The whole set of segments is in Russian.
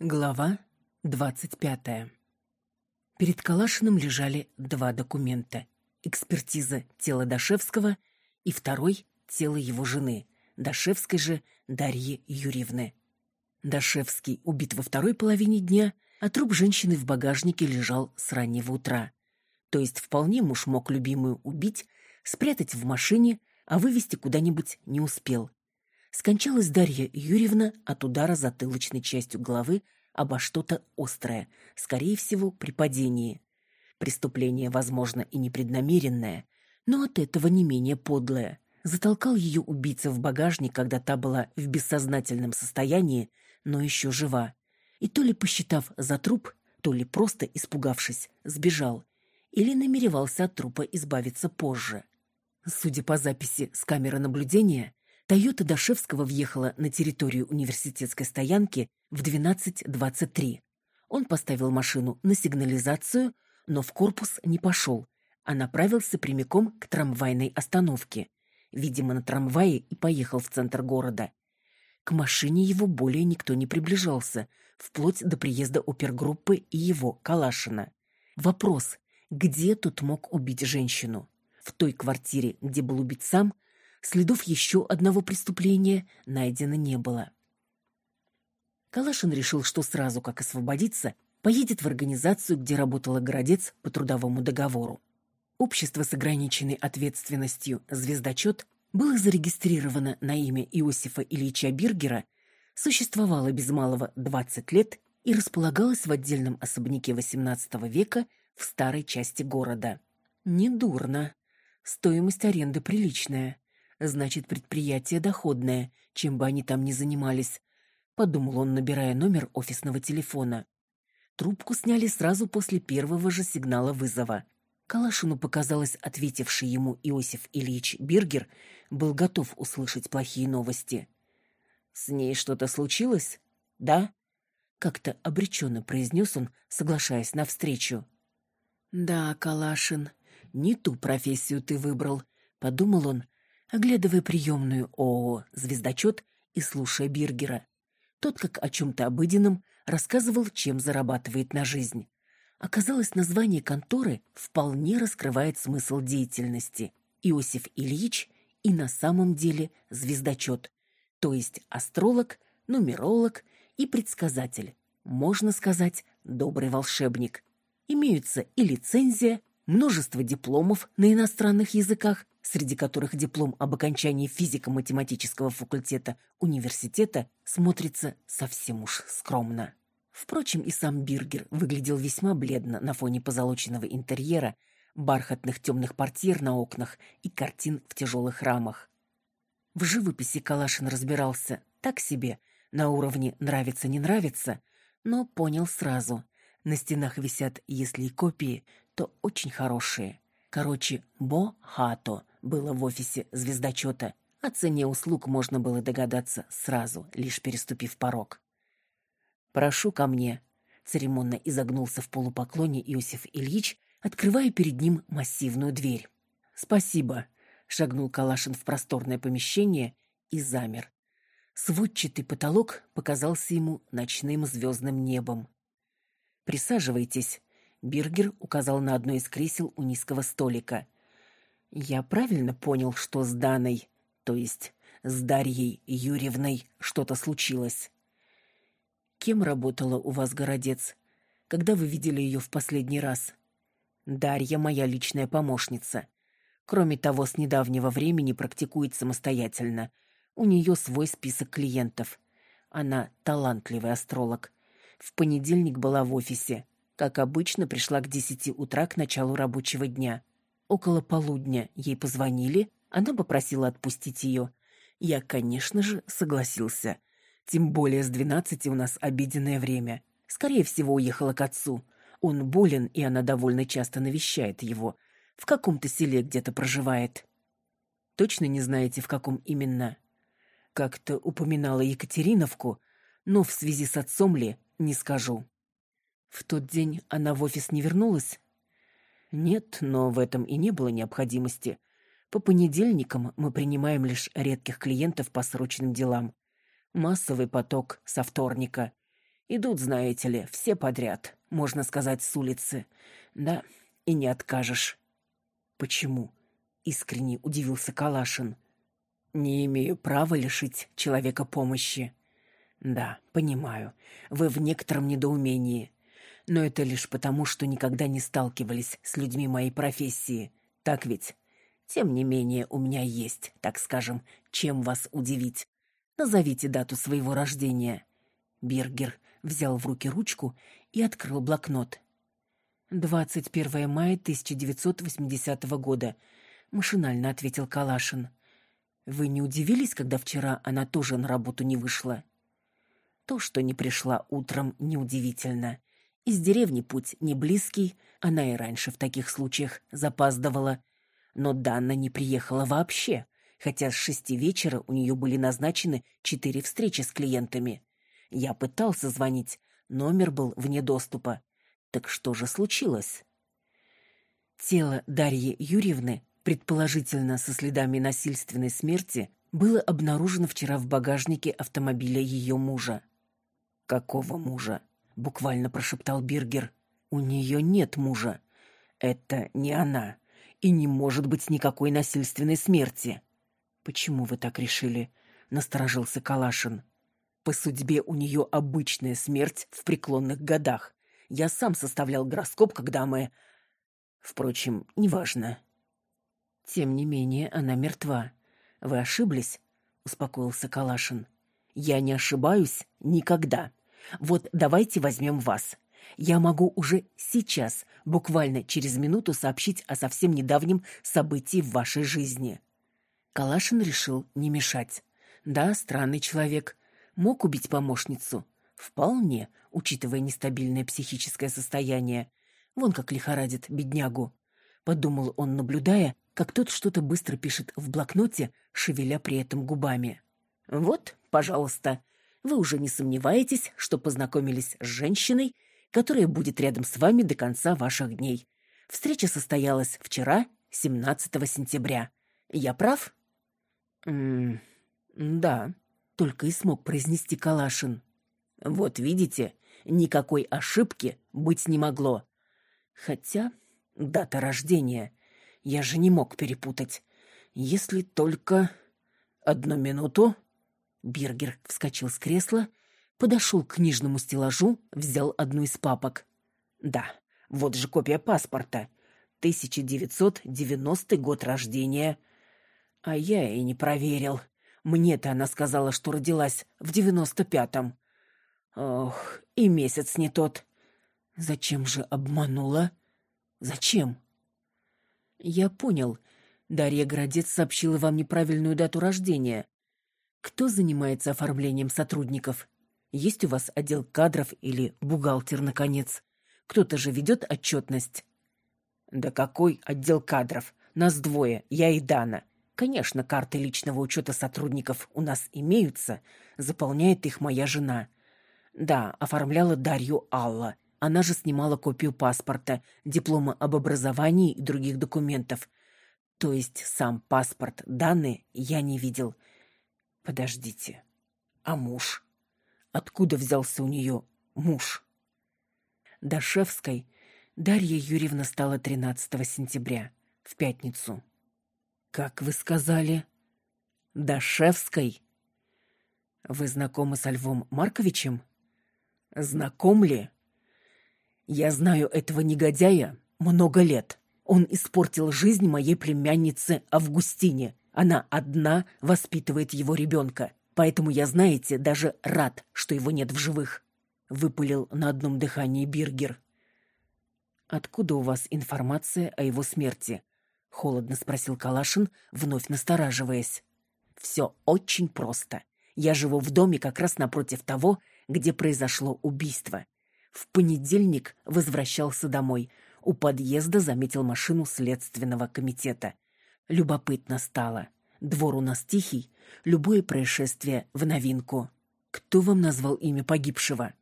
Глава двадцать пятая. Перед Калашиным лежали два документа. Экспертиза тела Дашевского и второй – тело его жены, Дашевской же Дарьи Юрьевны. Дашевский убит во второй половине дня, а труп женщины в багажнике лежал с раннего утра. То есть вполне муж мог любимую убить, спрятать в машине, а вывести куда-нибудь не успел – Скончалась Дарья Юрьевна от удара затылочной частью головы обо что-то острое, скорее всего, при падении. Преступление, возможно, и непреднамеренное, но от этого не менее подлое. Затолкал ее убийца в багажник, когда та была в бессознательном состоянии, но еще жива. И то ли посчитав за труп, то ли просто испугавшись, сбежал. Или намеревался от трупа избавиться позже. Судя по записи с камеры наблюдения, Тойота Дашевского въехала на территорию университетской стоянки в 12.23. Он поставил машину на сигнализацию, но в корпус не пошел, а направился прямиком к трамвайной остановке. Видимо, на трамвае и поехал в центр города. К машине его более никто не приближался, вплоть до приезда опергруппы и его, Калашина. Вопрос, где тут мог убить женщину? В той квартире, где был убит сам, Следов еще одного преступления найдено не было. Калашин решил, что сразу как освободиться, поедет в организацию, где работала Городец по трудовому договору. Общество с ограниченной ответственностью «Звездочет» было зарегистрировано на имя Иосифа Ильича Биргера, существовало без малого 20 лет и располагалось в отдельном особняке XVIII века в старой части города. Недурно. Стоимость аренды приличная. Значит, предприятие доходное, чем бы они там ни занимались. Подумал он, набирая номер офисного телефона. Трубку сняли сразу после первого же сигнала вызова. Калашину показалось, ответивший ему Иосиф Ильич Биргер был готов услышать плохие новости. «С ней что-то случилось? Да?» Как-то обреченно произнес он, соглашаясь навстречу. «Да, Калашин, не ту профессию ты выбрал», — подумал он, оглядывая приемную ООО «Звездочет» и слушая Биргера. Тот, как о чем-то обыденном, рассказывал, чем зарабатывает на жизнь. Оказалось, название конторы вполне раскрывает смысл деятельности. Иосиф Ильич и на самом деле звездочет, то есть астролог, нумеролог и предсказатель. Можно сказать, добрый волшебник. Имеются и лицензия, множество дипломов на иностранных языках, среди которых диплом об окончании физико-математического факультета университета смотрится совсем уж скромно. Впрочем, и сам Биргер выглядел весьма бледно на фоне позолоченного интерьера, бархатных темных портьер на окнах и картин в тяжелых рамах. В живописи Калашин разбирался так себе, на уровне «нравится-не нравится», но понял сразу. На стенах висят, если и копии, то очень хорошие. Короче, Бо-Хато было в офисе звездочета. О цене услуг можно было догадаться сразу, лишь переступив порог. «Прошу ко мне», — церемонно изогнулся в полупоклоне Иосиф Ильич, открывая перед ним массивную дверь. «Спасибо», — шагнул Калашин в просторное помещение и замер. Сводчатый потолок показался ему ночным звездным небом. «Присаживайтесь», Биргер указал на одно из кресел у низкого столика. «Я правильно понял, что с Даной, то есть с Дарьей Юрьевной, что-то случилось?» «Кем работала у вас городец? Когда вы видели ее в последний раз?» «Дарья моя личная помощница. Кроме того, с недавнего времени практикует самостоятельно. У нее свой список клиентов. Она талантливый астролог. В понедельник была в офисе. Как обычно, пришла к десяти утра к началу рабочего дня. Около полудня ей позвонили, она попросила отпустить ее. Я, конечно же, согласился. Тем более с двенадцати у нас обеденное время. Скорее всего, уехала к отцу. Он болен, и она довольно часто навещает его. В каком-то селе где-то проживает. Точно не знаете, в каком именно? Как-то упоминала Екатериновку, но в связи с отцом ли, не скажу. В тот день она в офис не вернулась? Нет, но в этом и не было необходимости. По понедельникам мы принимаем лишь редких клиентов по срочным делам. Массовый поток со вторника. Идут, знаете ли, все подряд, можно сказать, с улицы. Да, и не откажешь. Почему? Искренне удивился Калашин. Не имею права лишить человека помощи. Да, понимаю. Вы в некотором недоумении. Но это лишь потому, что никогда не сталкивались с людьми моей профессии. Так ведь? Тем не менее, у меня есть, так скажем, чем вас удивить. Назовите дату своего рождения. Бергер взял в руки ручку и открыл блокнот. 21 мая 1980 года, машинально ответил Калашин. Вы не удивились, когда вчера она тоже на работу не вышла? То, что не пришла утром, неудивительно. Из деревни путь не близкий, она и раньше в таких случаях запаздывала. Но Данна не приехала вообще, хотя с шести вечера у нее были назначены четыре встречи с клиентами. Я пытался звонить, номер был вне доступа. Так что же случилось? Тело Дарьи Юрьевны, предположительно со следами насильственной смерти, было обнаружено вчера в багажнике автомобиля ее мужа. «Какого мужа?» — буквально прошептал Биргер. «У нее нет мужа. Это не она. И не может быть никакой насильственной смерти». «Почему вы так решили?» — насторожился Калашин. «По судьбе у нее обычная смерть в преклонных годах. Я сам составлял гороскоп, когда мы... Впрочем, неважно». «Тем не менее, она мертва. Вы ошиблись?» — успокоился Калашин. «Я не ошибаюсь никогда. Вот давайте возьмем вас. Я могу уже сейчас, буквально через минуту, сообщить о совсем недавнем событии в вашей жизни». Калашин решил не мешать. Да, странный человек. Мог убить помощницу? Вполне, учитывая нестабильное психическое состояние. Вон как лихорадит беднягу. Подумал он, наблюдая, как тот что-то быстро пишет в блокноте, шевеля при этом губами. «Вот, пожалуйста, вы уже не сомневаетесь, что познакомились с женщиной, которая будет рядом с вами до конца ваших дней. Встреча состоялась вчера, 17 сентября. Я прав?» «М да», — только и смог произнести Калашин. «Вот видите, никакой ошибки быть не могло. Хотя дата рождения я же не мог перепутать. Если только... Одну минуту». Биргер вскочил с кресла, подошел к книжному стеллажу, взял одну из папок. «Да, вот же копия паспорта. 1990 год рождения. А я и не проверил. Мне-то она сказала, что родилась в девяносто пятом. Ох, и месяц не тот. Зачем же обманула? Зачем? Я понял. Дарья Городец сообщила вам неправильную дату рождения. Кто занимается оформлением сотрудников? Есть у вас отдел кадров или бухгалтер, наконец? Кто-то же ведет отчетность. Да какой отдел кадров? Нас двое, я и Дана. Конечно, карты личного учета сотрудников у нас имеются, заполняет их моя жена. Да, оформляла Дарью Алла. Она же снимала копию паспорта, диплома об образовании и других документов. То есть сам паспорт Даны я не видел. Подождите. А муж? Откуда взялся у нее муж? Дашевской Дарья Юрьевна стала 13 сентября, в пятницу. «Как вы сказали?» «Дашевской?» «Вы знакомы со Львом Марковичем?» «Знаком ли?» «Я знаю этого негодяя много лет. Он испортил жизнь моей племяннице Августине. Она одна воспитывает его ребенка. Поэтому я, знаете, даже рад, что его нет в живых», — выпалил на одном дыхании Биргер. «Откуда у вас информация о его смерти?» холодно спросил Калашин, вновь настораживаясь. Все очень просто. Я живу в доме как раз напротив того, где произошло убийство. В понедельник возвращался домой. У подъезда заметил машину следственного комитета. Любопытно стало. Двор у нас тихий, любое происшествие в новинку. Кто вам назвал имя погибшего?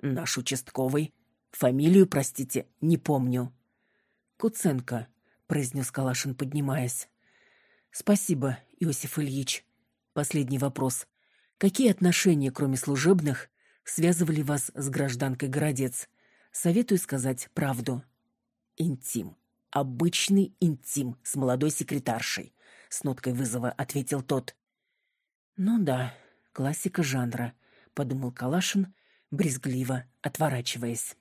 Наш участковый. Фамилию, простите, не помню. Куценко, произнес Калашин, поднимаясь. Спасибо, Иосиф Ильич. Последний вопрос. Какие отношения, кроме служебных, связывали вас с гражданкой Городец. Советую сказать правду. Интим. Обычный интим с молодой секретаршей, с ноткой вызова ответил тот. Ну да, классика жанра, подумал Калашин, брезгливо отворачиваясь.